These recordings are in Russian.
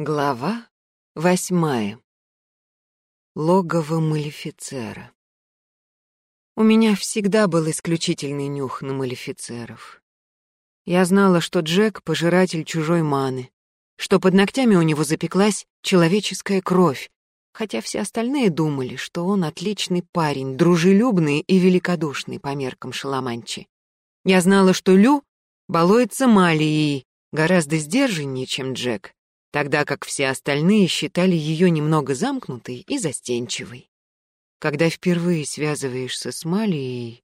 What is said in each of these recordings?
Глава восьмая. Логово Малефицера. У меня всегда был исключительный нюх на малефицеров. Я знала, что Джек — пожиратель чужой маны, что под ногтями у него запеклась человеческая кровь, хотя все остальные думали, что он отличный парень, дружелюбный и великодушный по меркам Шаламанчи. Я знала, что Лю балуется Малией, гораздо сдержаннее, чем Джек, тогда как все остальные считали ее немного замкнутой и застенчивой. Когда впервые связываешься с Малией,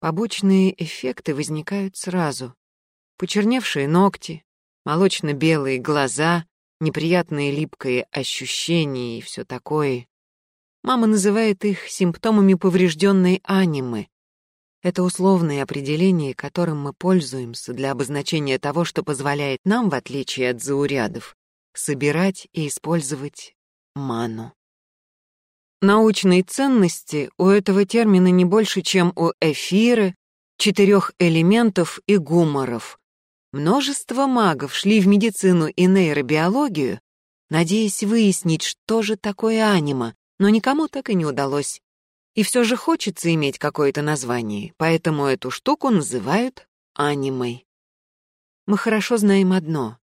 побочные эффекты возникают сразу. Почерневшие ногти, молочно-белые глаза, неприятные липкие ощущения и все такое. Мама называет их симптомами поврежденной анимы. Это условное определение, которым мы пользуемся для обозначения того, что позволяет нам, в отличие от заурядов, собирать и использовать ману. Научной ценности у этого термина не больше, чем у эфира, четырех элементов и гуморов. Множество магов шли в медицину и нейробиологию, надеясь выяснить, что же такое анима, но никому так и не удалось. И все же хочется иметь какое-то название, поэтому эту штуку называют анимой. Мы хорошо знаем одно.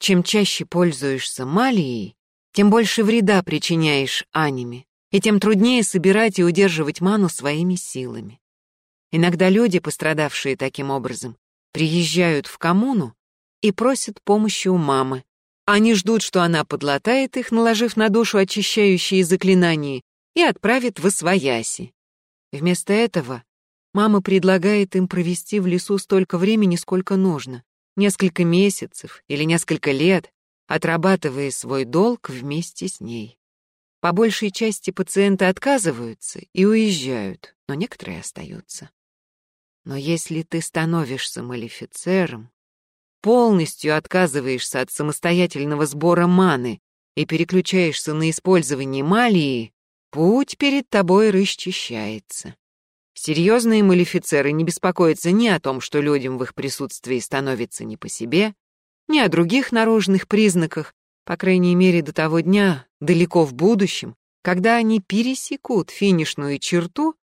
Чем чаще пользуешься малией, тем больше вреда причиняешь аниме, и тем труднее собирать и удерживать ману своими силами. Иногда люди, пострадавшие таким образом, приезжают в коммуну и просят помощи у мамы. Они ждут, что она подлатает их, наложив на душу очищающие заклинания, и отправит в Освояси. Вместо этого мама предлагает им провести в лесу столько времени, сколько нужно, несколько месяцев или несколько лет, отрабатывая свой долг вместе с ней. По большей части пациенты отказываются и уезжают, но некоторые остаются. Но если ты становишься малифицером, полностью отказываешься от самостоятельного сбора маны и переключаешься на использование малии, путь перед тобой расчищается. Серьезные малифицеры не беспокоятся ни о том, что людям в их присутствии становится не по себе, ни о других наружных признаках, по крайней мере до того дня, далеко в будущем, когда они пересекут финишную черту,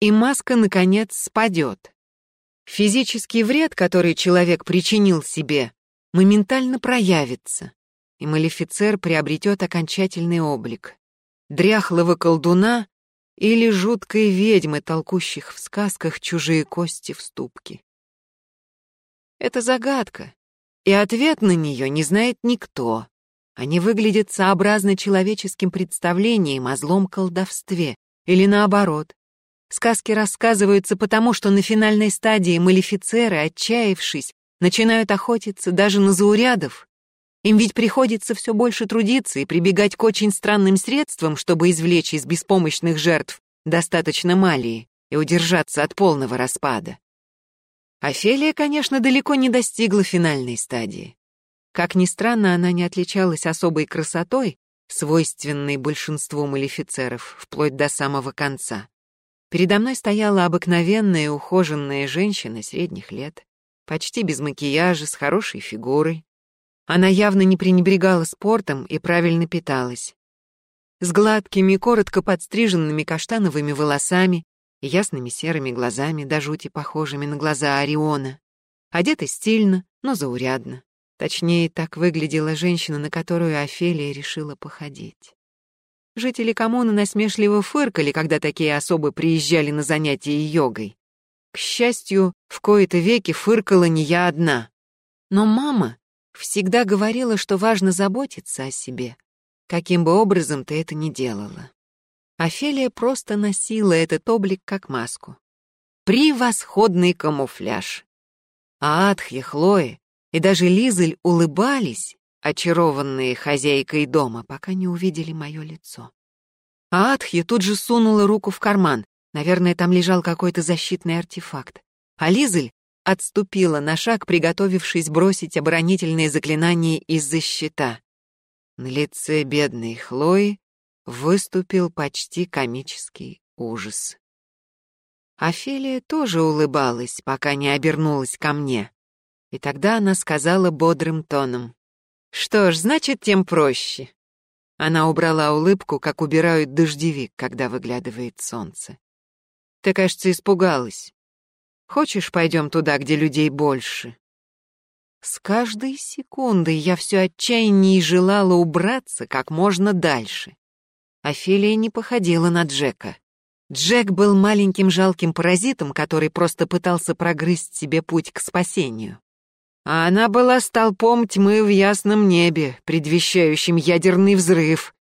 и маска, наконец, спадет. Физический вред, который человек причинил себе, моментально проявится, и малифицер приобретет окончательный облик. Дряхлого колдуна или жуткой ведьмы, толкущих в сказках чужие кости в ступке. Это загадка, и ответ на нее не знает никто. Они выглядят сообразно человеческим представлением о злом колдовстве, или наоборот. Сказки рассказываются потому, что на финальной стадии малефицеры, отчаявшись, начинают охотиться даже на заурядов, им ведь приходится все больше трудиться и прибегать к очень странным средствам, чтобы извлечь из беспомощных жертв достаточно малии и удержаться от полного распада. Офелия, конечно, далеко не достигла финальной стадии. Как ни странно, она не отличалась особой красотой, свойственной большинству малефицеров, вплоть до самого конца. Передо мной стояла обыкновенная ухоженная женщина средних лет, почти без макияжа, с хорошей фигурой, она явно не пренебрегала спортом и правильно питалась. С гладкими, коротко подстриженными каштановыми волосами и ясными серыми глазами, до жути похожими на глаза Ориона. Одета стильно, но заурядно. Точнее, так выглядела женщина, на которую Офелия решила походить. Жители коммуны насмешливо фыркали, когда такие особы приезжали на занятия йогой. К счастью, в кои-то веки фыркала не я одна. Но мама Всегда говорила, что важно заботиться о себе, каким бы образом ты это ни делала. Офелия просто носила этот облик как маску. Превосходный камуфляж. А Адхья, Хлоя и даже Лизель улыбались, очарованные хозяйкой дома, пока не увидели мое лицо. А Адхья тут же сунула руку в карман, наверное, там лежал какой-то защитный артефакт. А Лизель отступила на шаг, приготовившись бросить оборонительные заклинания из-за щита. На лице бедной Хлои выступил почти комический ужас. Офелия тоже улыбалась, пока не обернулась ко мне. И тогда она сказала бодрым тоном. Что ж, значит, тем проще. Она убрала улыбку, как убирают дождевик, когда выглядывает солнце. Ты, кажется, испугалась. Хочешь, пойдем туда, где людей больше? С каждой секундой я все отчаяннее желала убраться как можно дальше. Офелия не походила на Джека. Джек был маленьким жалким паразитом, который просто пытался прогрызть себе путь к спасению. А она была столпом тьмы в ясном небе, предвещающим ядерный взрыв,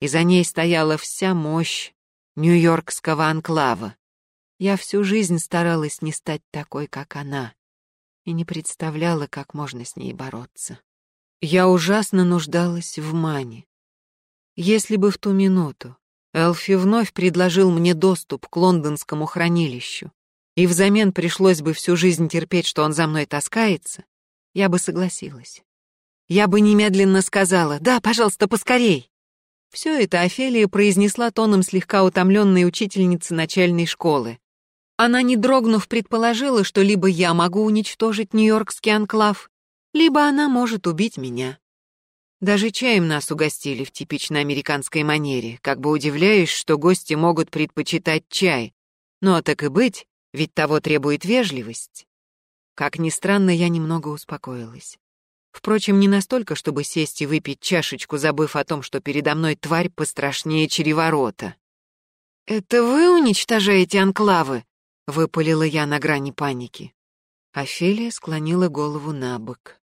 и за ней стояла вся мощь Нью-Йоркского анклава. Я всю жизнь старалась не стать такой, как она, и не представляла, как можно с ней бороться. Я ужасно нуждалась в мане. Если бы в ту минуту Элфи вновь предложил мне доступ к лондонскому хранилищу, и взамен пришлось бы всю жизнь терпеть, что он за мной таскается, я бы согласилась. Я бы немедленно сказала «Да, пожалуйста, поскорей». Все это Офелия произнесла тоном слегка утомленной учительницы начальной школы. Она, не дрогнув, предположила, что либо я могу уничтожить Нью-Йоркский анклав, либо она может убить меня. Даже чаем нас угостили в типичной американской манере, как бы удивляясь, что гости могут предпочитать чай. Но так и быть, ведь того требует вежливость. Как ни странно, я немного успокоилась. Впрочем, не настолько, чтобы сесть и выпить чашечку, забыв о том, что передо мной тварь пострашнее череворота. «Это вы уничтожаете анклавы?» — выпалила я на грани паники. Офелия склонила голову на бок.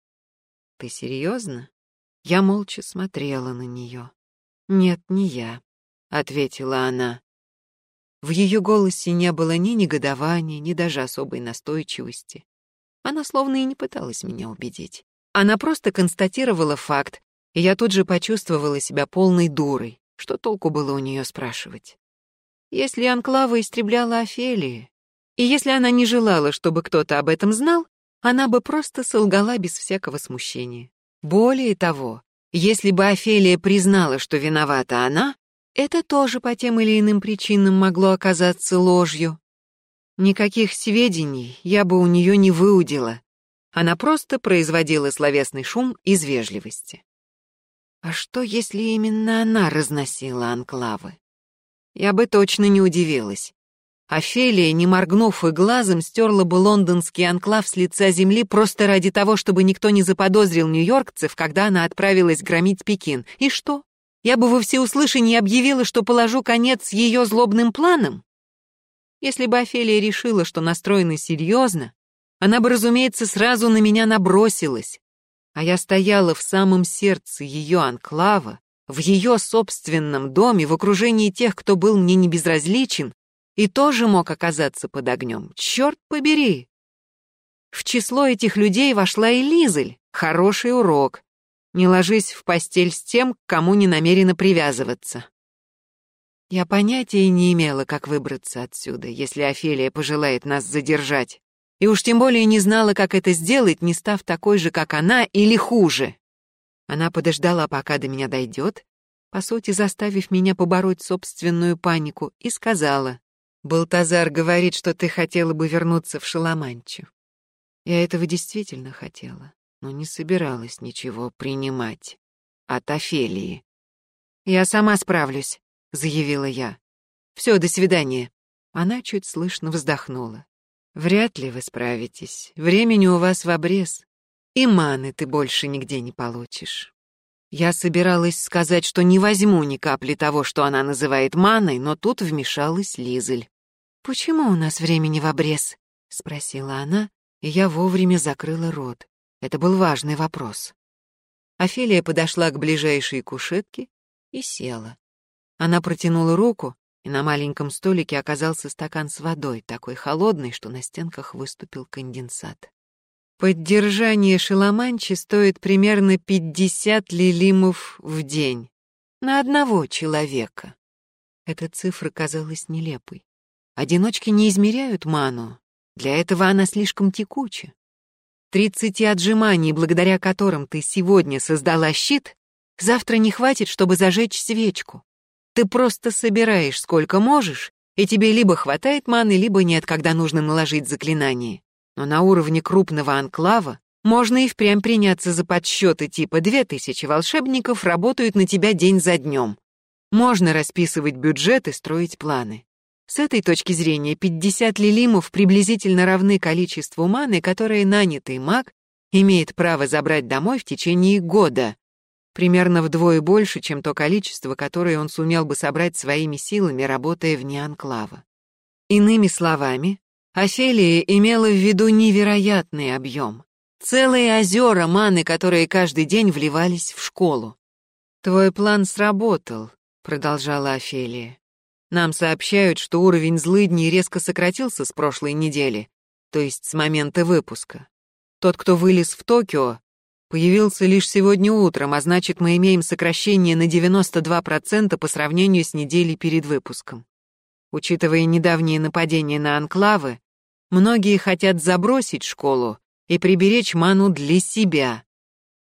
«Ты серьезно?» Я молча смотрела на нее. «Нет, не я», — ответила она. В ее голосе не было ни негодования, ни даже особой настойчивости. Она словно и не пыталась меня убедить. Она просто констатировала факт, и я тут же почувствовала себя полной дурой. Что толку было у нее спрашивать? Если Анклава истребляла Офелии, и если она не желала, чтобы кто-то об этом знал, она бы просто солгала без всякого смущения. Более того, если бы Офелия признала, что виновата она, это тоже по тем или иным причинам могло оказаться ложью. Никаких сведений я бы у нее не выудила. Она просто производила словесный шум из вежливости. А что, если именно она разносила анклавы? Я бы точно не удивилась. Офелия, не моргнув и глазом, стерла бы лондонский анклав с лица земли просто ради того, чтобы никто не заподозрил нью-йоркцев, когда она отправилась громить Пекин. И что? Я бы во всеуслышание объявила, что положу конец ее злобным планам? Если бы Офелия решила, что настроена серьезно, она бы, разумеется, сразу на меня набросилась. А я стояла в самом сердце ее анклава, в ее собственном доме, в окружении тех, кто был мне не безразличен, и тоже мог оказаться под огнем. Черт побери! В число этих людей вошла и Лизель. Хороший урок. Не ложись в постель с тем, к кому не намерена привязываться. Я понятия не имела, как выбраться отсюда, если Офелия пожелает нас задержать. И уж тем более не знала, как это сделать, не став такой же, как она, или хуже. Она подождала, пока до меня дойдет, по сути, заставив меня побороть собственную панику, и сказала, Балтазар говорит, что ты хотела бы вернуться в Шаламанчу. Я этого действительно хотела, но не собиралась ничего принимать. От Офелии. «Я сама справлюсь», — заявила я. «Все, до свидания». Она чуть слышно вздохнула. «Вряд ли вы справитесь. Времени у вас в обрез. И маны ты больше нигде не получишь». Я собиралась сказать, что не возьму ни капли того, что она называет маной, но тут вмешалась Лизель. «Почему у нас времени в обрез?» — спросила она, и я вовремя закрыла рот. Это был важный вопрос. Офелия подошла к ближайшей кушетке и села. Она протянула руку, и на маленьком столике оказался стакан с водой, такой холодный, что на стенках выступил конденсат. Поддержание шеломанчи стоит примерно 50 лилимов в день. На одного человека. Эта цифра казалась нелепой. Одиночки не измеряют ману. Для этого она слишком текуча. Тридцати отжиманий, благодаря которым ты сегодня создала щит, завтра не хватит, чтобы зажечь свечку. Ты просто собираешь сколько можешь, и тебе либо хватает маны, либо нет, когда нужно наложить заклинание. Но на уровне крупного анклава Можно и впрямь приняться за подсчеты типа «две тысячи волшебников работают на тебя день за днем». Можно расписывать бюджет и строить планы. С этой точки зрения 50 лилимов приблизительно равны количеству маны, которые нанятый маг имеет право забрать домой в течение года, примерно вдвое больше, чем то количество, которое он сумел бы собрать своими силами, работая вне анклава. Иными словами, Офелия имела в виду невероятный объем. Целые озера маны, которые каждый день вливались в школу. «Твой план сработал», — продолжала Офелия. Нам сообщают, что уровень злыдней резко сократился с прошлой недели, то есть с момента выпуска. Тот, кто вылез в Токио, появился лишь сегодня утром, а значит, мы имеем сокращение на 92% по сравнению с неделей перед выпуском. Учитывая недавние нападения на анклавы, многие хотят забросить школу и приберечь ману для себя.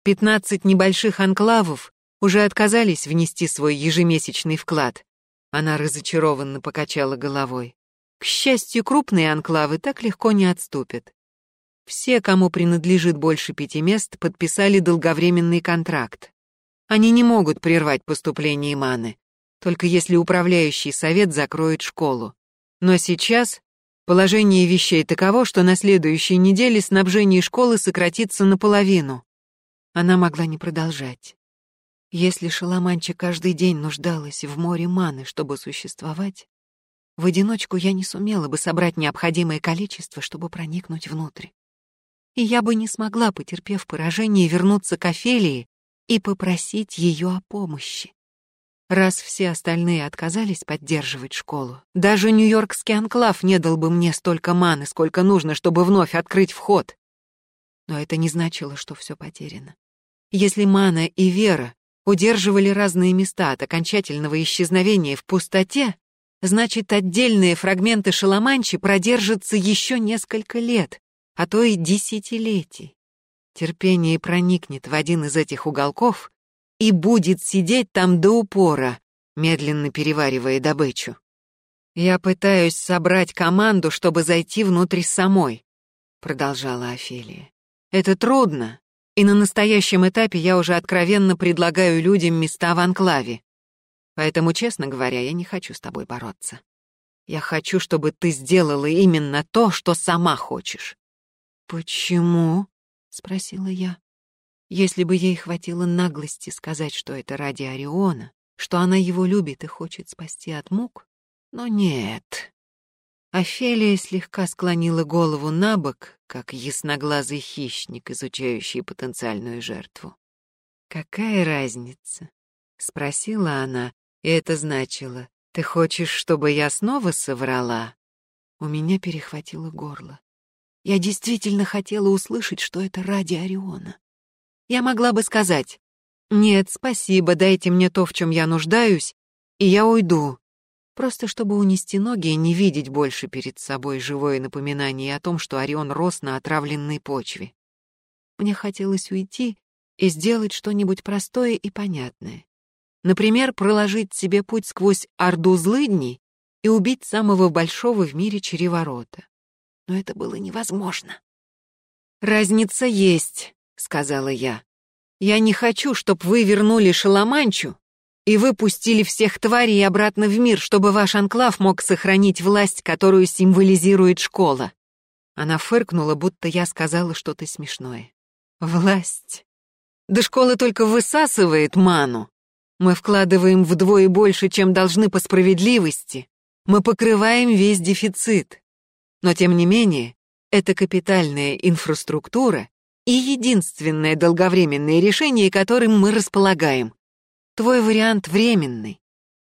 15 небольших анклавов уже отказались внести свой ежемесячный вклад, она разочарованно покачала головой. К счастью, крупные анклавы так легко не отступят. Все, кому принадлежит больше пяти мест, подписали долговременный контракт. Они не могут прервать поступление маны, только если управляющий совет закроет школу. Но сейчас положение вещей таково, что на следующей неделе снабжение школы сократится наполовину. Она могла не продолжать. Если Шаламанча каждый день нуждалась в море маны, чтобы существовать, в одиночку я не сумела бы собрать необходимое количество, чтобы проникнуть внутрь. И я бы не смогла, потерпев поражение, вернуться к Офелии и попросить ее о помощи. Раз все остальные отказались поддерживать школу, даже Нью-Йоркский анклав не дал бы мне столько маны, сколько нужно, чтобы вновь открыть вход. Но это не значило, что все потеряно. Если мана и вера удерживали разные места от окончательного исчезновения в пустоте, значит, отдельные фрагменты шаломанчи продержатся еще несколько лет, а то и десятилетий. Терпение проникнет в один из этих уголков и будет сидеть там до упора, медленно переваривая добычу. «Я пытаюсь собрать команду, чтобы зайти внутрь самой», — продолжала Офелия. «Это трудно, и на настоящем этапе я уже откровенно предлагаю людям места в анклаве. Поэтому, честно говоря, я не хочу с тобой бороться. Я хочу, чтобы ты сделала именно то, что сама хочешь. Почему? спросила я. Если бы ей хватило наглости сказать, что это ради Ориона, что она его любит и хочет спасти от мук, но нет. Офелия слегка склонила голову на бок, как ясноглазый хищник, изучающий потенциальную жертву. «Какая разница?» — спросила она, и это значило, «Ты хочешь, чтобы я снова соврала?» У меня перехватило горло. Я действительно хотела услышать, что это ради Ориона. Я могла бы сказать, «Нет, спасибо, дайте мне то, в чем я нуждаюсь, и я уйду». Просто чтобы унести ноги и не видеть больше перед собой живое напоминание о том, что Орион рос на отравленной почве. Мне хотелось уйти и сделать что-нибудь простое и понятное. Например, проложить себе путь сквозь орду злыдней и убить самого большого в мире череворота. Но это было невозможно. «Разница есть», — сказала я. «Я не хочу, чтобы вы вернули Шаламанчу и выпустили всех тварей обратно в мир, чтобы ваш анклав мог сохранить власть, которую символизирует школа. Она фыркнула, будто я сказала что-то смешное. Власть. Да школа только высасывает ману. Мы вкладываем вдвое больше, чем должны по справедливости. Мы покрываем весь дефицит. Но тем не менее, это капитальная инфраструктура и единственное долговременное решение, которым мы располагаем. Твой вариант временный.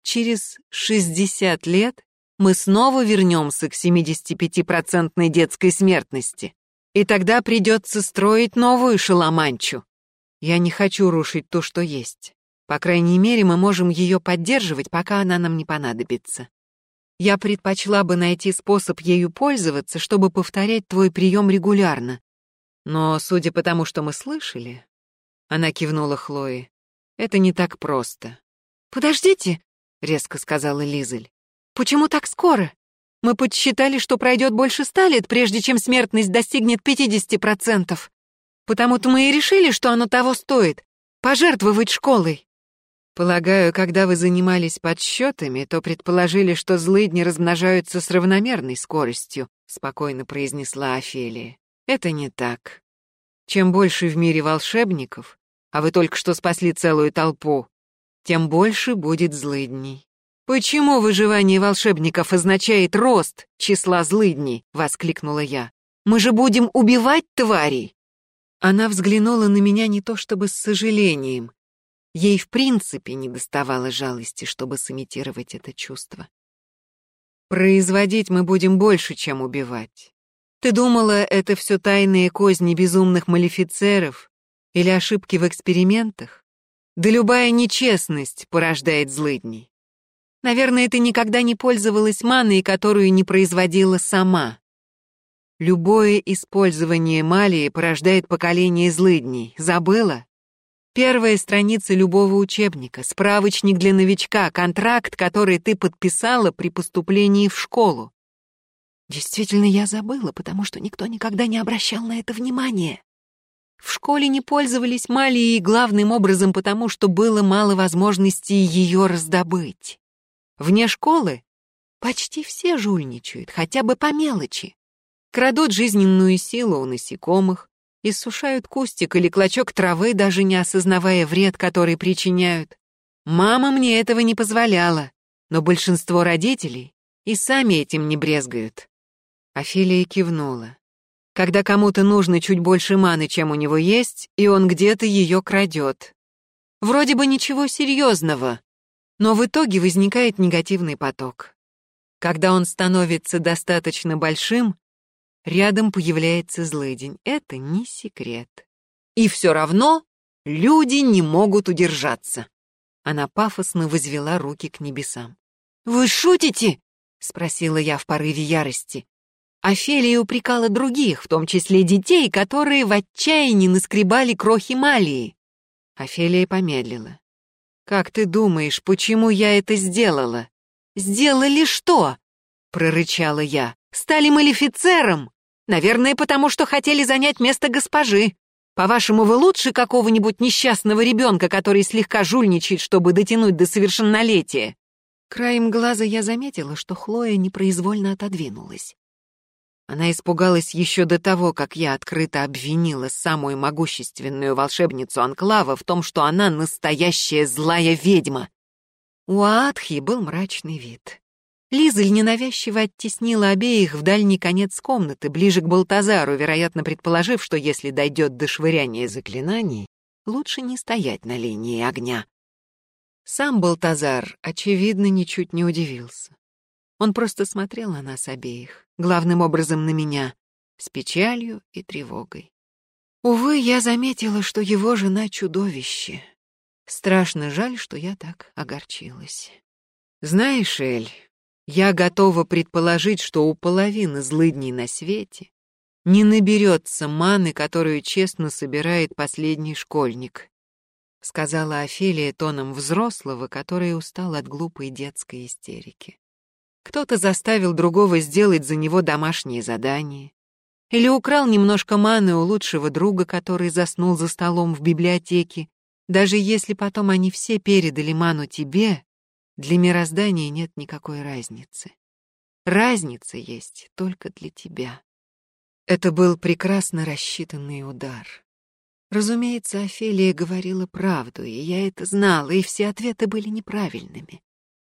Через 60 лет мы снова вернемся к 75-процентной детской смертности. И тогда придется строить новую шаломанчу. Я не хочу рушить то, что есть. По крайней мере, мы можем ее поддерживать, пока она нам не понадобится. Я предпочла бы найти способ ею пользоваться, чтобы повторять твой прием регулярно. Но, судя по тому, что мы слышали, она кивнула Хлое, это не так просто. «Подождите», — резко сказала Лизель. «Почему так скоро? Мы подсчитали, что пройдет больше ста лет, прежде чем смертность достигнет 50%. Потому-то мы и решили, что оно того стоит. Пожертвовать школой. Полагаю, когда вы занимались подсчетами, то предположили, что злыдни размножаются с равномерной скоростью, спокойно произнесла Офелия. Это не так. Чем больше в мире волшебников, а вы только что спасли целую толпу, тем больше будет злыдней. «Почему выживание волшебников означает рост числа злыдней?» — воскликнула я. «Мы же будем убивать тварей!» Она взглянула на меня не то чтобы с сожалением. Ей в принципе не доставало жалости, чтобы сымитировать это чувство. «Производить мы будем больше, чем убивать. Ты думала, это все тайные козни безумных малефицеров или ошибки в экспериментах? Да любая нечестность порождает злыдней. Наверное, ты никогда не пользовалась маной, которую не производила сама. Любое использование малии порождает поколение злыдней. Забыла? Первая страница любого учебника, справочник для новичка, контракт, который ты подписала при поступлении в школу. Действительно, я забыла, потому что никто никогда не обращал на это внимания. В школе не пользовались малией главным образом потому, что было мало возможностей ее раздобыть. Вне школы почти все жульничают, хотя бы по мелочи. Крадут жизненную силу у насекомых, иссушают кустик или клочок травы, даже не осознавая вред, который причиняют. Мама мне этого не позволяла, но большинство родителей и сами этим не брезгают. Афилия кивнула. Когда кому-то нужно чуть больше маны, чем у него есть, и он где-то ее крадет. Вроде бы ничего серьезного, но в итоге возникает негативный поток. Когда он становится достаточно большим, рядом появляется злыдень. Это не секрет. И все равно люди не могут удержаться. Она пафосно возвела руки к небесам. «Вы шутите?» — спросила я в порыве ярости. Офелия упрекала других, в том числе детей, которые в отчаянии наскребали крохи малии. Офелия помедлила. «Как ты думаешь, почему я это сделала?» «Сделали что?» — прорычала я. «Стали малефицером? Наверное, потому что хотели занять место госпожи. По-вашему, вы лучше какого-нибудь несчастного ребенка, который слегка жульничает, чтобы дотянуть до совершеннолетия?» Краем глаза я заметила, что Хлоя непроизвольно отодвинулась. Она испугалась еще до того, как я открыто обвинила самую могущественную волшебницу Анклава в том, что она настоящая злая ведьма. У Аатхи был мрачный вид. Лизель ненавязчиво оттеснила обеих в дальний конец комнаты, ближе к Балтазару, вероятно, предположив, что если дойдет до швыряния заклинаний, лучше не стоять на линии огня. Сам Балтазар, очевидно, ничуть не удивился. Он просто смотрел на нас обеих, главным образом на меня, с печалью и тревогой. Увы, я заметила, что его жена — чудовище. Страшно жаль, что я так огорчилась. Знаешь, Эль, я готова предположить, что у половины злыдней на свете не наберется маны, которую честно собирает последний школьник, сказала Офелия тоном взрослого, который устал от глупой детской истерики. Кто-то заставил другого сделать за него домашнее задание. Или украл немножко маны у лучшего друга, который заснул за столом в библиотеке. Даже если потом они все передали ману тебе, для мироздания нет никакой разницы. Разница есть только для тебя. Это был прекрасно рассчитанный удар. Разумеется, Офелия говорила правду, и я это знала, и все ответы были неправильными.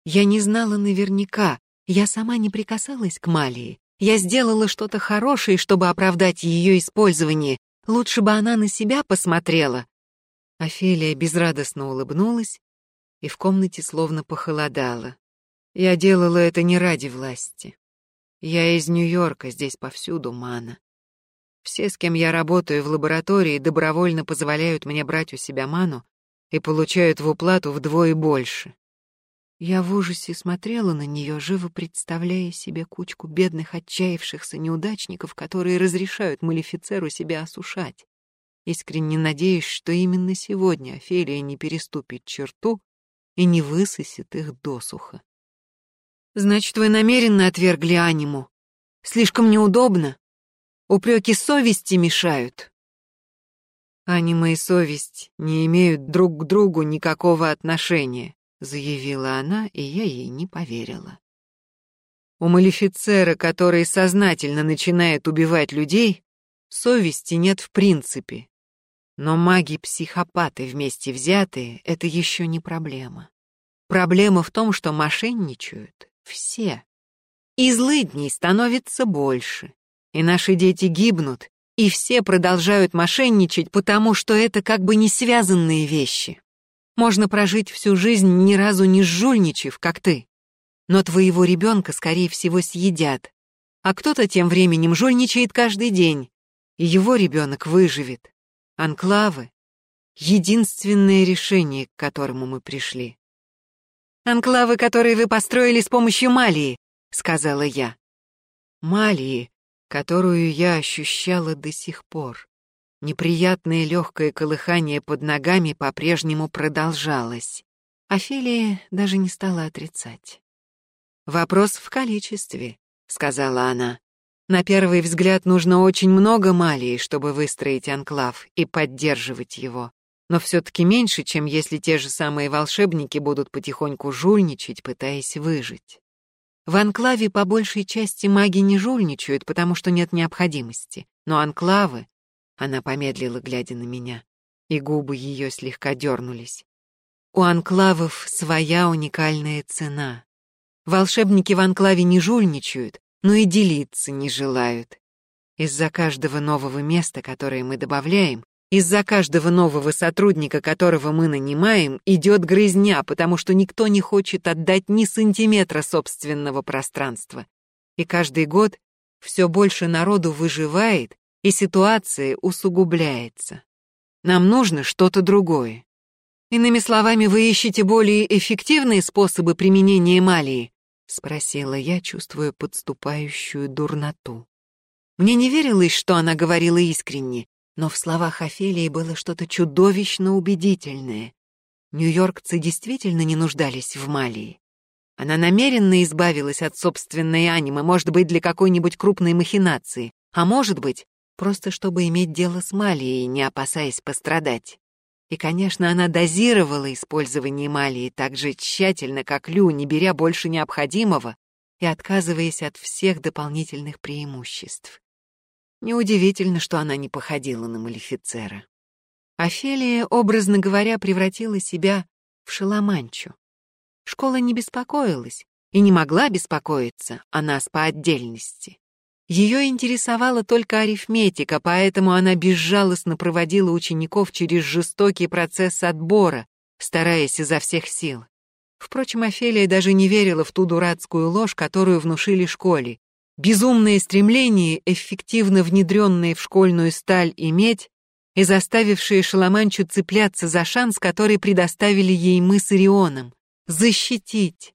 Я не знала наверняка, я сама не прикасалась к Малии. Я сделала что-то хорошее, чтобы оправдать ее использование. Лучше бы она на себя посмотрела. Офелия безрадостно улыбнулась, и в комнате словно похолодало. Я делала это не ради власти. Я из Нью-Йорка, здесь повсюду мана. Все, с кем я работаю в лаборатории, добровольно позволяют мне брать у себя ману и получают в уплату вдвое больше. Я в ужасе смотрела на нее, живо представляя себе кучку бедных отчаявшихся неудачников, которые разрешают Малефицеру себя осушать. Искренне надеюсь, что именно сегодня Офелия не переступит черту и не высосет их досуха. «Значит, вы намеренно отвергли аниму? Слишком неудобно? Упреки совести мешают?» «Анима и совесть не имеют друг к другу никакого отношения», заявила она, и я ей не поверила. У малефицера, который сознательно начинает убивать людей, совести нет в принципе. Но маги-психопаты вместе взятые — это еще не проблема. Проблема в том, что мошенничают все. И злыдней становится больше. И наши дети гибнут, и все продолжают мошенничать, потому что это как бы не связанные вещи. Можно прожить всю жизнь ни разу не жульничав, как ты. Но твоего ребенка, скорее всего, съедят. А кто-то тем временем жульничает каждый день, и его ребенок выживет. Анклавы — единственное решение, к которому мы пришли. «Анклавы, которые вы построили с помощью Малии», — сказала я. Малии, которую я ощущала до сих пор. Неприятное легкое колыхание под ногами по-прежнему продолжалось. Офелия даже не стала отрицать. «Вопрос в количестве», — сказала она. На первый взгляд нужно очень много малии, чтобы выстроить анклав и поддерживать его. Но все-таки меньше, чем если те же самые волшебники будут потихоньку жульничать, пытаясь выжить. В анклаве по большей части маги не жульничают, потому что нет необходимости. Но анклавы... Она помедлила, глядя на меня, и губы ее слегка дернулись. У анклавов своя уникальная цена. Волшебники в анклаве не жульничают, но и делиться не желают. Из-за каждого нового места, которое мы добавляем, из-за каждого нового сотрудника, которого мы нанимаем, идет грызня, потому что никто не хочет отдать ни сантиметра собственного пространства. И каждый год все больше народу выживает, и ситуация усугубляется. Нам нужно что-то другое. Иными словами, вы ищете более эффективные способы применения малии, — спросила я, чувствуя подступающую дурноту. Мне не верилось, что она говорила искренне, но в словах Офелии было что-то чудовищно убедительное. Нью-Йоркцы действительно не нуждались в Малии. Она намеренно избавилась от собственной анимы, может быть, для какой-нибудь крупной махинации, а может быть, просто чтобы иметь дело с Малией, не опасаясь пострадать. И, конечно, она дозировала использование малии так же тщательно, как Лю, не беря больше необходимого и отказываясь от всех дополнительных преимуществ. Неудивительно, что она не походила на Малефицера. Офелия, образно говоря, превратила себя в шаломанчу. Школа не беспокоилась и не могла беспокоиться о нас по отдельности. Ее интересовала только арифметика, поэтому она безжалостно проводила учеников через жестокий процесс отбора, стараясь изо всех сил. Впрочем, Офелия даже не верила в ту дурацкую ложь, которую внушили школе. Безумное стремление, эффективно внедренное в школьную сталь и медь, и заставившие Шаламанчу цепляться за шанс, который предоставили ей мы с Ирионом, защитить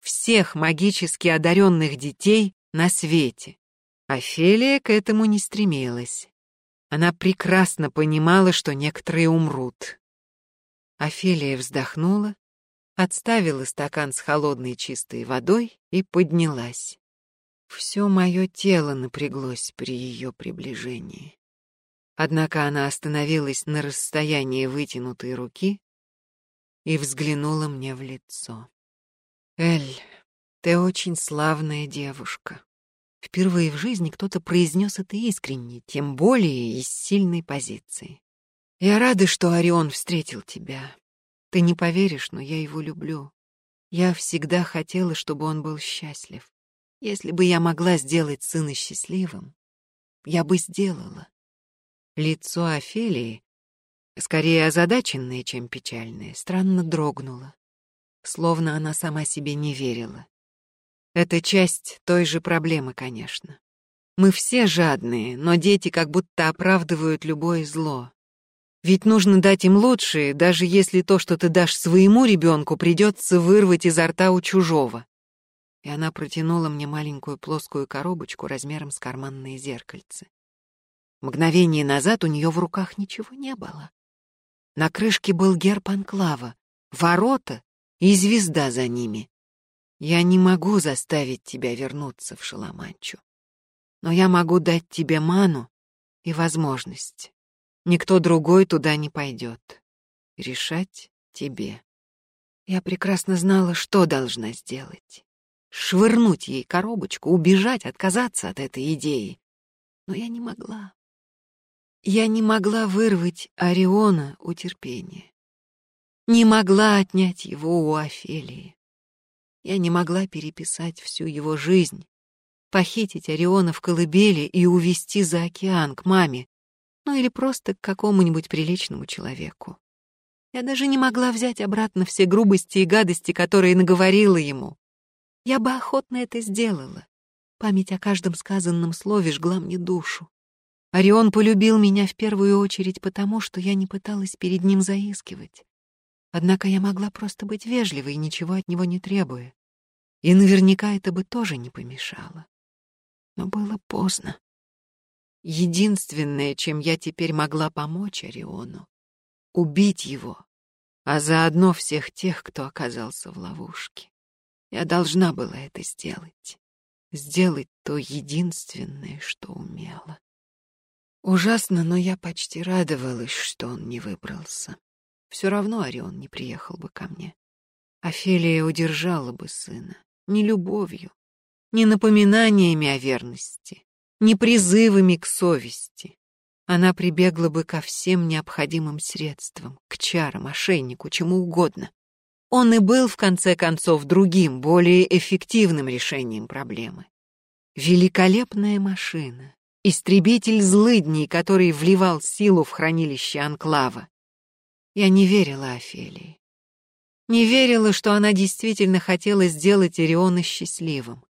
всех магически одаренных детей на свете. Офелия к этому не стремилась. Она прекрасно понимала, что некоторые умрут. Офелия вздохнула, отставила стакан с холодной чистой водой и поднялась. Все мое тело напряглось при ее приближении. Однако она остановилась на расстоянии вытянутой руки и взглянула мне в лицо. «Эль, ты очень славная девушка. Впервые в жизни кто-то произнес это искренне, тем более из сильной позиции. Я рада, что Орион встретил тебя. Ты не поверишь, но я его люблю. Я всегда хотела, чтобы он был счастлив. Если бы я могла сделать сына счастливым, я бы сделала. Лицо Офелии, скорее озадаченное, чем печальное, странно дрогнуло, словно она сама себе не верила. Это часть той же проблемы, конечно. Мы все жадные, но дети как будто оправдывают любое зло. Ведь нужно дать им лучшее, даже если то, что ты дашь своему ребенку, придется вырвать изо рта у чужого. И она протянула мне маленькую плоскую коробочку размером с карманные зеркальце. Мгновение назад у нее в руках ничего не было. На крышке был герб анклава, ворота и звезда за ними. Я не могу заставить тебя вернуться в Шаламанчу, но я могу дать тебе ману и возможность Никто другой туда не пойдет. Решать тебе. Я прекрасно знала, что должна сделать. Швырнуть ей коробочку, убежать, отказаться от этой идеи. Но я не могла. Я не могла вырвать Ориона у терпения. Не могла отнять его у Офелии. Я не могла переписать всю его жизнь, похитить Ориона в колыбели и увезти за океан к маме, ну или просто к какому-нибудь приличному человеку. Я даже не могла взять обратно все грубости и гадости, которые наговорила ему. Я бы охотно это сделала. Память о каждом сказанном слове жгла мне душу. Орион полюбил меня в первую очередь потому, что я не пыталась перед ним заискивать. Однако я могла просто быть вежливой, ничего от него не требуя. И наверняка это бы тоже не помешало. Но было поздно. Единственное, чем я теперь могла помочь Ориону — убить его, а заодно всех тех, кто оказался в ловушке. Я должна была это сделать. Сделать то единственное, что умела. Ужасно, но я почти радовалась, что он не выбрался. Все равно Орион не приехал бы ко мне. Офелия удержала бы сына. Не любовью, не напоминаниями о верности, не призывами к совести. Она прибегла бы ко всем необходимым средствам, к чарам, ошейнику, чему угодно. Он и был, в конце концов, другим, более эффективным решением проблемы. Великолепная машина, истребитель злыдней, который вливал силу в хранилище Анклава. Я не верила Офелии. Не верила, что она действительно хотела сделать Ириона счастливым.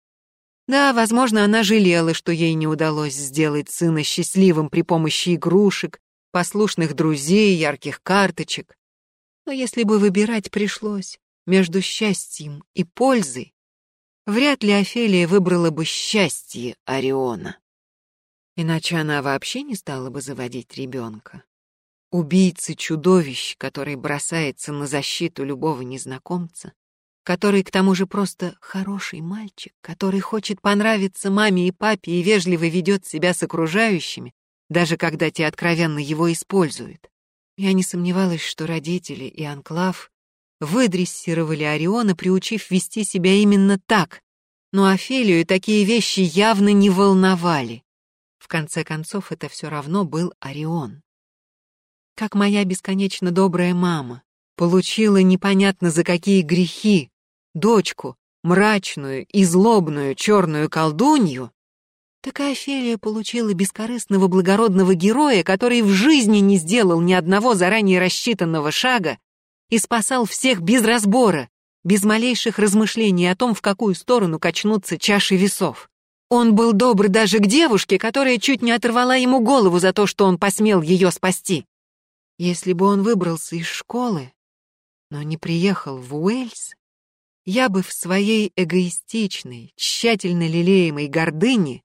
Да, возможно, она жалела, что ей не удалось сделать сына счастливым при помощи игрушек, послушных друзей, ярких карточек. Но если бы выбирать пришлось между счастьем и пользой, вряд ли Офелия выбрала бы счастье Ориона. Иначе она вообще не стала бы заводить ребенка. Убийцы-чудовищ, который бросается на защиту любого незнакомца, который к тому же просто хороший мальчик, который хочет понравиться маме и папе и вежливо ведет себя с окружающими, даже когда те откровенно его используют. Я не сомневалась, что родители и Анклав выдрессировали Ориона, приучив вести себя именно так, но Офелию такие вещи явно не волновали конце концов, это все равно был Орион. Как моя бесконечно добрая мама получила непонятно за какие грехи дочку, мрачную и злобную черную колдунью, так и Офелия получила бескорыстного благородного героя, который в жизни не сделал ни одного заранее рассчитанного шага и спасал всех без разбора, без малейших размышлений о том, в какую сторону качнутся чаши весов. Он был добр даже к девушке, которая чуть не оторвала ему голову за то, что он посмел ее спасти. Если бы он выбрался из школы, но не приехал в Уэльс, я бы в своей эгоистичной, тщательно лелеемой гордыне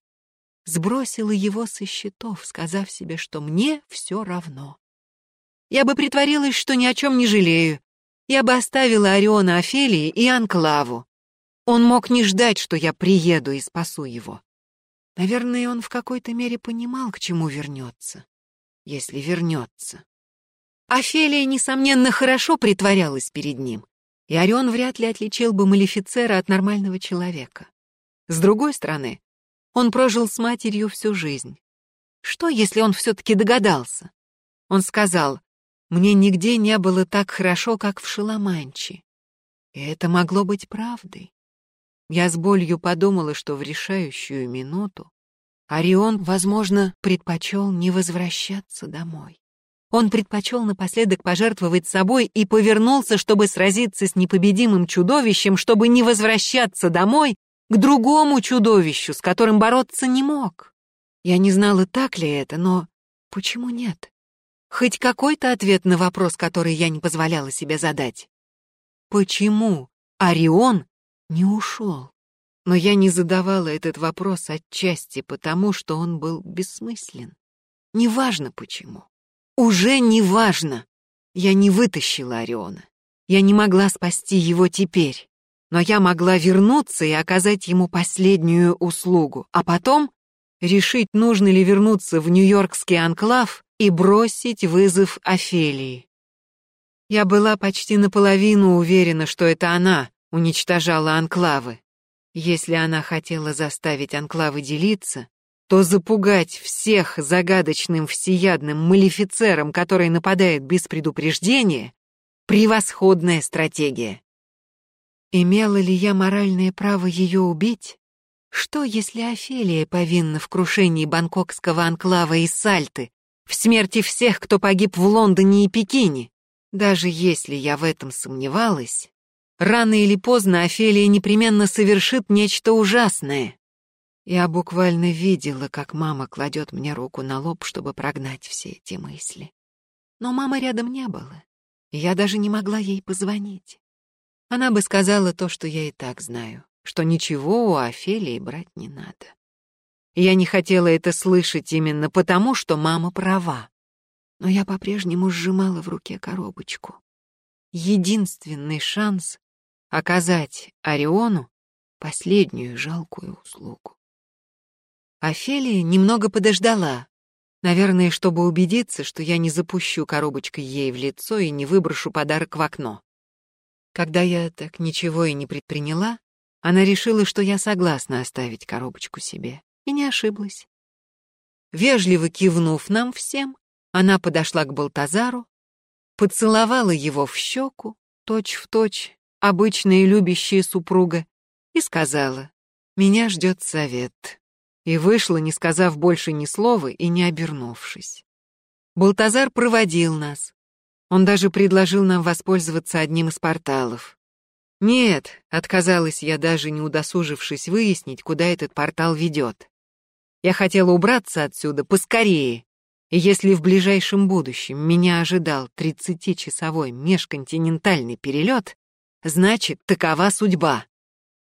сбросила его со счетов, сказав себе, что мне все равно. Я бы притворилась, что ни о чем не жалею. Я бы оставила Ориона Офелии и Анклаву. Он мог не ждать, что я приеду и спасу его. Наверное, он в какой-то мере понимал, к чему вернется, если вернется. Офелия, несомненно, хорошо притворялась перед ним, и Орион вряд ли отличил бы Малефицера от нормального человека. С другой стороны, он прожил с матерью всю жизнь. Что, если он все-таки догадался? Он сказал, «Мне нигде не было так хорошо, как в Шаламанче». И это могло быть правдой. Я с болью подумала, что в решающую минуту Орион, возможно, предпочел не возвращаться домой. Он предпочел напоследок пожертвовать собой и повернулся, чтобы сразиться с непобедимым чудовищем, чтобы не возвращаться домой к другому чудовищу, с которым бороться не мог. Я не знала, так ли это, но почему нет? Хоть какой-то ответ на вопрос, который я не позволяла себе задать. Почему Орион не ушел. Но я не задавала этот вопрос отчасти потому, что он был бессмыслен. Неважно почему. Уже неважно. Я не вытащила Ориона. Я не могла спасти его теперь. Но я могла вернуться и оказать ему последнюю услугу, а потом решить, нужно ли вернуться в Нью-Йоркский анклав и бросить вызов Офелии. Я была почти наполовину уверена, что это она уничтожала анклавы. Если она хотела заставить анклавы делиться, то запугать всех загадочным всеядным малефицером, который нападает без предупреждения, превосходная стратегия. Имела ли я моральное право ее убить? Что, если Офелия повинна в крушении бангкокского анклава и Сальты, в смерти всех, кто погиб в Лондоне и Пекине? Даже если я в этом сомневалась, рано или поздно Офелия непременно совершит нечто ужасное. Я буквально видела, как мама кладет мне руку на лоб, чтобы прогнать все эти мысли. Но мамы рядом не было, и я даже не могла ей позвонить. Она бы сказала то, что я и так знаю, что ничего у Офелии брать не надо. Я не хотела это слышать именно потому, что мама права. Но я по-прежнему сжимала в руке коробочку. Единственный шанс оказать Ориону последнюю жалкую услугу. Офелия немного подождала, наверное, чтобы убедиться, что я не запущу коробочкой ей в лицо и не выброшу подарок в окно. Когда я так ничего и не предприняла, она решила, что я согласна оставить коробочку себе, и не ошиблась. Вежливо кивнув нам всем, она подошла к Балтазару, поцеловала его в щеку, точь-в-точь, точь, обычная любящая супруга, и сказала, «Меня ждет совет» и вышла, не сказав больше ни слова и не обернувшись. Балтазар проводил нас. Он даже предложил нам воспользоваться одним из порталов. Нет, отказалась я даже не удосужившись выяснить, куда этот портал ведет. Я хотела убраться отсюда поскорее, и если в ближайшем будущем меня ожидал тридцатичасовой межконтинентальный перелет, значит, такова судьба.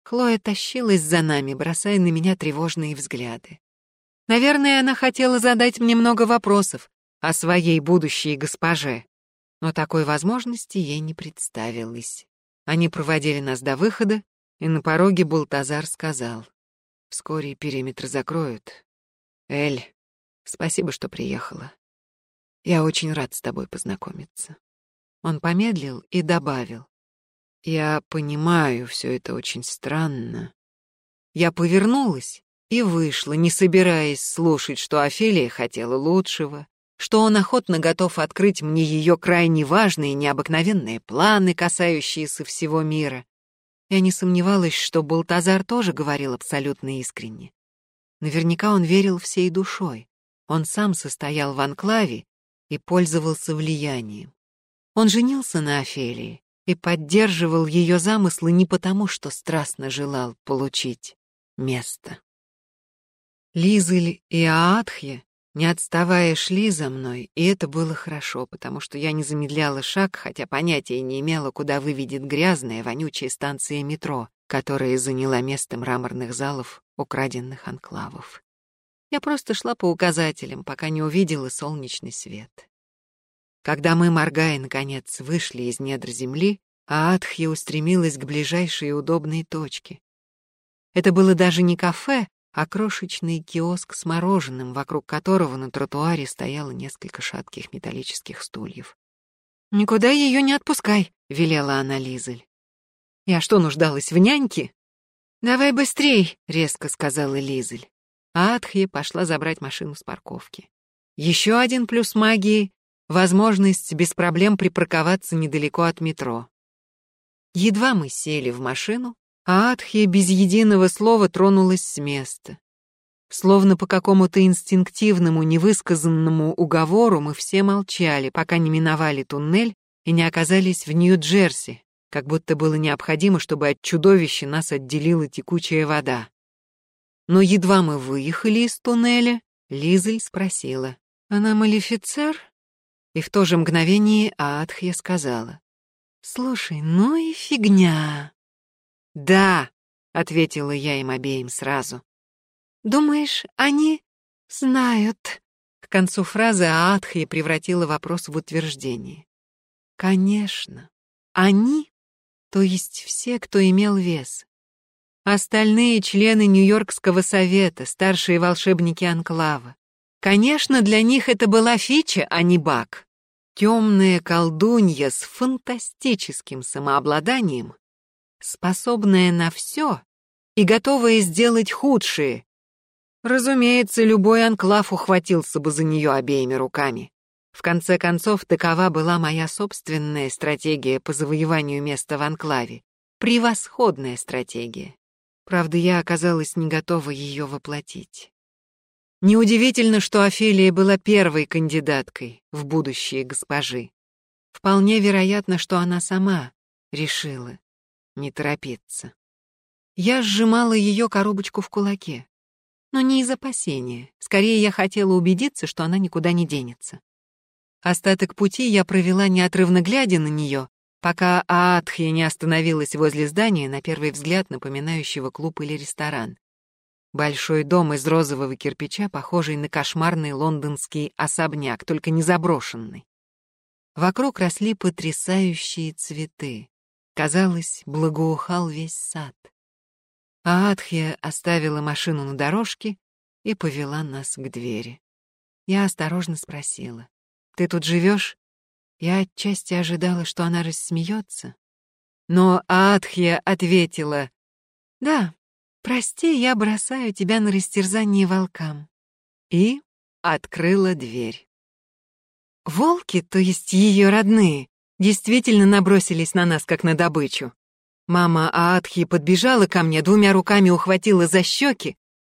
Хлоя тащилась за нами, бросая на меня тревожные взгляды. Наверное, она хотела задать мне много вопросов о своей будущей госпоже, но такой возможности ей не представилось. Они проводили нас до выхода, и на пороге Бултазар сказал, «Вскоре периметр закроют. Эль, спасибо, что приехала. Я очень рад с тобой познакомиться». Он помедлил и добавил, я понимаю, все это очень странно. Я повернулась и вышла, не собираясь слушать, что Офелия хотела лучшего, что он охотно готов открыть мне ее крайне важные необыкновенные планы, касающиеся всего мира. Я не сомневалась, что Балтазар тоже говорил абсолютно искренне. Наверняка он верил всей душой. Он сам состоял в анклаве и пользовался влиянием. Он женился на Офелии, и поддерживал ее замыслы не потому, что страстно желал получить место. Лизель и Аатхья, не отставая, шли за мной, и это было хорошо, потому что я не замедляла шаг, хотя понятия не имела, куда выведет грязная, вонючая станция метро, которая заняла место мраморных залов, украденных анклавов. Я просто шла по указателям, пока не увидела солнечный свет. Когда мы, моргая, наконец, вышли из недр земли, Аатхья устремилась к ближайшей удобной точке. Это было даже не кафе, а крошечный киоск с мороженым, вокруг которого на тротуаре стояло несколько шатких металлических стульев. «Никуда ее не отпускай», — велела она Лизель. «Я что, нуждалась в няньке?» «Давай быстрей», — резко сказала Лизель. Аатхья пошла забрать машину с парковки. Еще один плюс магии возможность без проблем припарковаться недалеко от метро. Едва мы сели в машину, а Адхия без единого слова тронулась с места. Словно по какому-то инстинктивному, невысказанному уговору мы все молчали, пока не миновали туннель и не оказались в Нью-Джерси, как будто было необходимо, чтобы от чудовища нас отделила текучая вода. Но едва мы выехали из туннеля, Лизель спросила, «Она малефицер?» И в то же мгновение Аатхья сказала. «Слушай, ну и фигня». «Да», — ответила я им обеим сразу. «Думаешь, они знают?» К концу фразы Аатхья превратила вопрос в утверждение. «Конечно. Они, то есть все, кто имел вес. Остальные члены Нью-Йоркского совета, старшие волшебники Анклава. Конечно, для них это была фича, а не баг. Темная колдунья с фантастическим самообладанием, способная на все и готовая сделать худшее. Разумеется, любой анклав ухватился бы за нее обеими руками. В конце концов, такова была моя собственная стратегия по завоеванию места в анклаве. Превосходная стратегия. Правда, я оказалась не готова ее воплотить. Неудивительно, что Офелия была первой кандидаткой в будущее госпожи. Вполне вероятно, что она сама решила не торопиться. Я сжимала ее коробочку в кулаке. Но не из опасения. Скорее, я хотела убедиться, что она никуда не денется. Остаток пути я провела неотрывно глядя на нее, пока Аатхья не остановилась возле здания, на первый взгляд напоминающего клуб или ресторан. Большой дом из розового кирпича, похожий на кошмарный лондонский особняк, только не заброшенный. Вокруг росли потрясающие цветы. Казалось, благоухал весь сад. А Адхия оставила машину на дорожке и повела нас к двери. Я осторожно спросила. «Ты тут живешь?» Я отчасти ожидала, что она рассмеется. Но Аатхия ответила, «Да, Прости, я бросаю тебя на растерзание волкам. И открыла дверь. Волки, то есть ее родные, действительно набросились на нас, как на добычу. Мама Аатхи подбежала ко мне, двумя руками ухватила за щеки,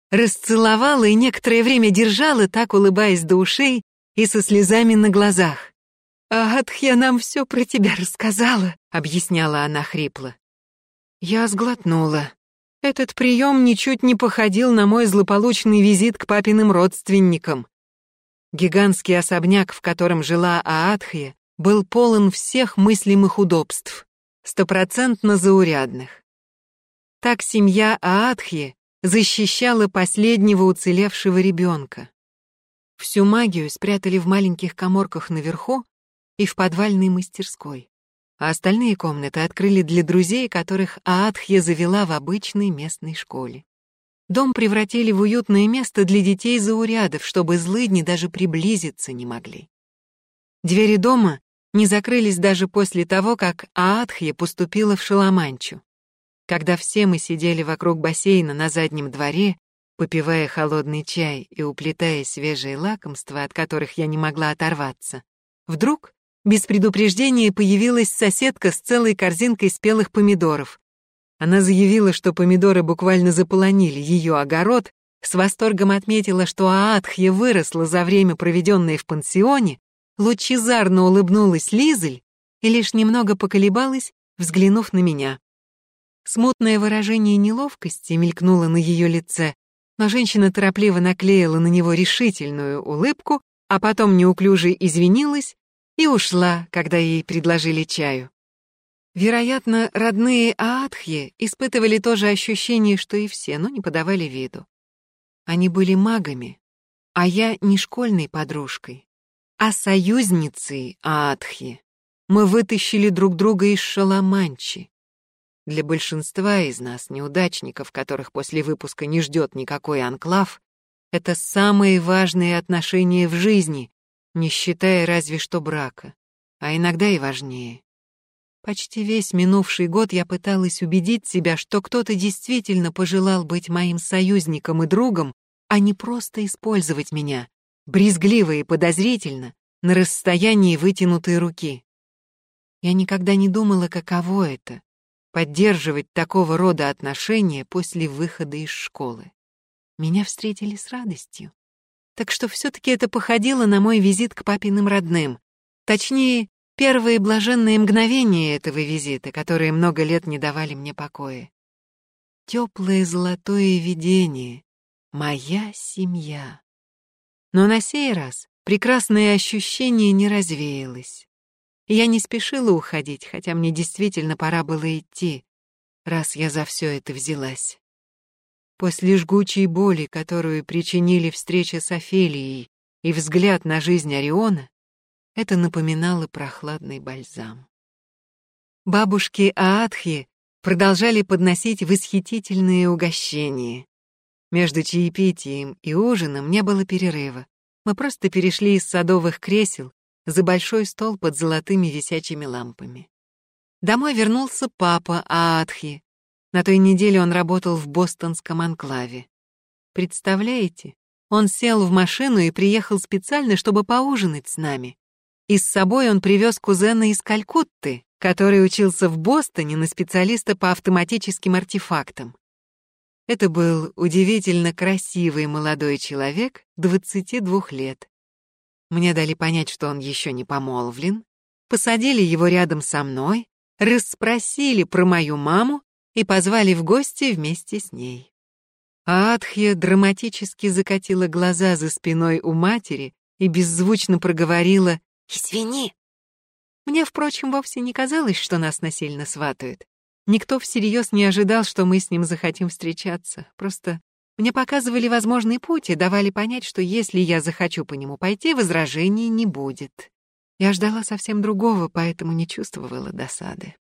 расцеловала и некоторое время держала, так улыбаясь до ушей и со слезами на глазах. «Аатхья нам все про тебя рассказала», — объясняла она хрипло. Я сглотнула. Этот прием ничуть не походил на мой злополучный визит к папиным родственникам. Гигантский особняк, в котором жила Аатхия, был полон всех мыслимых удобств, стопроцентно заурядных. Так семья Аатхи защищала последнего уцелевшего ребенка. Всю магию спрятали в маленьких коморках наверху и в подвальной мастерской а остальные комнаты открыли для друзей, которых Аатхья завела в обычной местной школе. Дом превратили в уютное место для детей заурядов, чтобы злыдни даже приблизиться не могли. Двери дома не закрылись даже после того, как Аатхья поступила в Шаламанчу. Когда все мы сидели вокруг бассейна на заднем дворе, попивая холодный чай и уплетая свежие лакомства, от которых я не могла оторваться, вдруг без предупреждения появилась соседка с целой корзинкой спелых помидоров. Она заявила, что помидоры буквально заполонили ее огород, с восторгом отметила, что Аатхья выросла за время, проведенное в пансионе, лучезарно улыбнулась Лизель и лишь немного поколебалась, взглянув на меня. Смутное выражение неловкости мелькнуло на ее лице, но женщина торопливо наклеила на него решительную улыбку, а потом неуклюже извинилась и ушла, когда ей предложили чаю. Вероятно, родные Аатхьи испытывали то же ощущение, что и все, но не подавали виду. Они были магами, а я не школьной подружкой, а союзницей Аатхи. Мы вытащили друг друга из Шаламанчи. Для большинства из нас, неудачников, которых после выпуска не ждет никакой анклав, это самые важные отношения в жизни, не считая разве что брака, а иногда и важнее. Почти весь минувший год я пыталась убедить себя, что кто-то действительно пожелал быть моим союзником и другом, а не просто использовать меня, брезгливо и подозрительно, на расстоянии вытянутой руки. Я никогда не думала, каково это — поддерживать такого рода отношения после выхода из школы. Меня встретили с радостью. Так что все-таки это походило на мой визит к папиным родным. Точнее, первые блаженные мгновения этого визита, которые много лет не давали мне покоя. Теплое золотое видение. Моя семья. Но на сей раз прекрасное ощущение не развеялось. Я не спешила уходить, хотя мне действительно пора было идти, раз я за все это взялась. После жгучей боли, которую причинили встреча с Офелией и взгляд на жизнь Ориона, это напоминало прохладный бальзам. Бабушки Аатхи продолжали подносить восхитительные угощения. Между чаепитием и ужином не было перерыва. Мы просто перешли из садовых кресел за большой стол под золотыми висячими лампами. Домой вернулся папа Аатхи. На той неделе он работал в бостонском анклаве. Представляете, он сел в машину и приехал специально, чтобы поужинать с нами. И с собой он привез кузена из Калькутты, который учился в Бостоне на специалиста по автоматическим артефактам. Это был удивительно красивый молодой человек, 22 лет. Мне дали понять, что он еще не помолвлен, посадили его рядом со мной, расспросили про мою маму и позвали в гости вместе с ней. Адхья драматически закатила глаза за спиной у матери и беззвучно проговорила «Извини». Мне, впрочем, вовсе не казалось, что нас насильно сватают. Никто всерьез не ожидал, что мы с ним захотим встречаться. Просто мне показывали возможный путь и давали понять, что если я захочу по нему пойти, возражений не будет. Я ждала совсем другого, поэтому не чувствовала досады.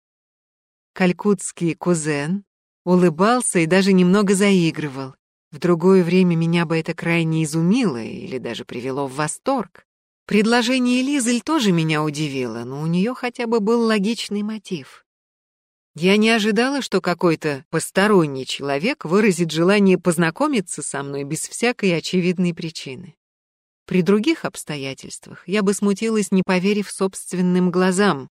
Калькутский кузен улыбался и даже немного заигрывал. В другое время меня бы это крайне изумило или даже привело в восторг. Предложение Лизель тоже меня удивило, но у нее хотя бы был логичный мотив. Я не ожидала, что какой-то посторонний человек выразит желание познакомиться со мной без всякой очевидной причины. При других обстоятельствах я бы смутилась, не поверив собственным глазам.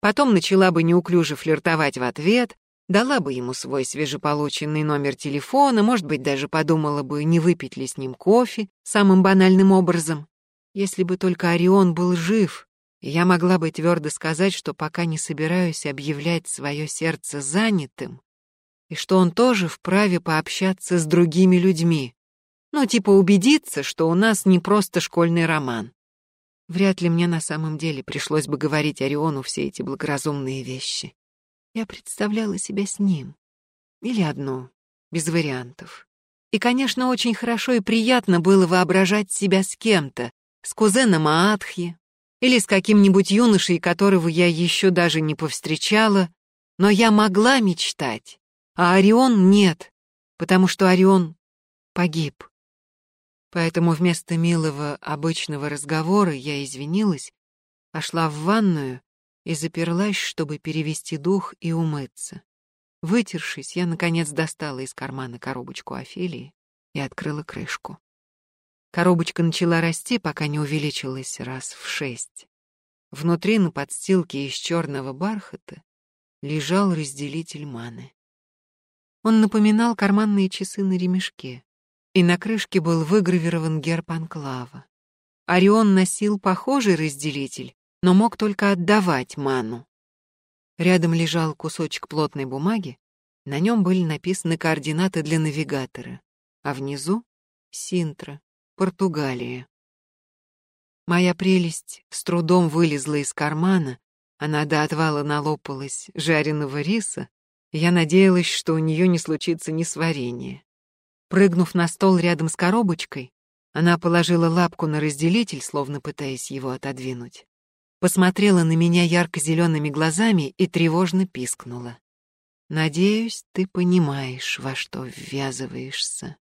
Потом начала бы неуклюже флиртовать в ответ, дала бы ему свой свежеполученный номер телефона, может быть, даже подумала бы, не выпить ли с ним кофе самым банальным образом. Если бы только Орион был жив, я могла бы твердо сказать, что пока не собираюсь объявлять свое сердце занятым, и что он тоже вправе пообщаться с другими людьми. Ну, типа убедиться, что у нас не просто школьный роман. Вряд ли мне на самом деле пришлось бы говорить Ориону все эти благоразумные вещи. Я представляла себя с ним. Или одно, без вариантов. И, конечно, очень хорошо и приятно было воображать себя с кем-то, с кузеном Аатхи или с каким-нибудь юношей, которого я еще даже не повстречала, но я могла мечтать, а Орион нет, потому что Орион погиб. Поэтому вместо милого обычного разговора я извинилась, пошла в ванную и заперлась, чтобы перевести дух и умыться. Вытершись, я, наконец, достала из кармана коробочку Офелии и открыла крышку. Коробочка начала расти, пока не увеличилась раз в шесть. Внутри на подстилке из черного бархата лежал разделитель маны. Он напоминал карманные часы на ремешке, и на крышке был выгравирован герб анклава. Орион носил похожий разделитель, но мог только отдавать ману. Рядом лежал кусочек плотной бумаги, на нем были написаны координаты для навигатора, а внизу — Синтра, Португалия. Моя прелесть с трудом вылезла из кармана, она до отвала налопалась жареного риса, я надеялась, что у нее не случится несварение. Прыгнув на стол рядом с коробочкой, она положила лапку на разделитель, словно пытаясь его отодвинуть. Посмотрела на меня ярко-зелеными глазами и тревожно пискнула. «Надеюсь, ты понимаешь, во что ввязываешься».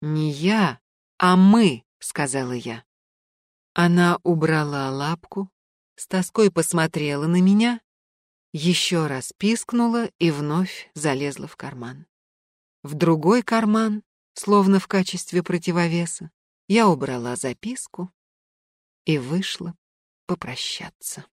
«Не я, «А мы», — сказала я. Она убрала лапку, с тоской посмотрела на меня, еще раз пискнула и вновь залезла в карман. В другой карман, словно в качестве противовеса, я убрала записку и вышла попрощаться.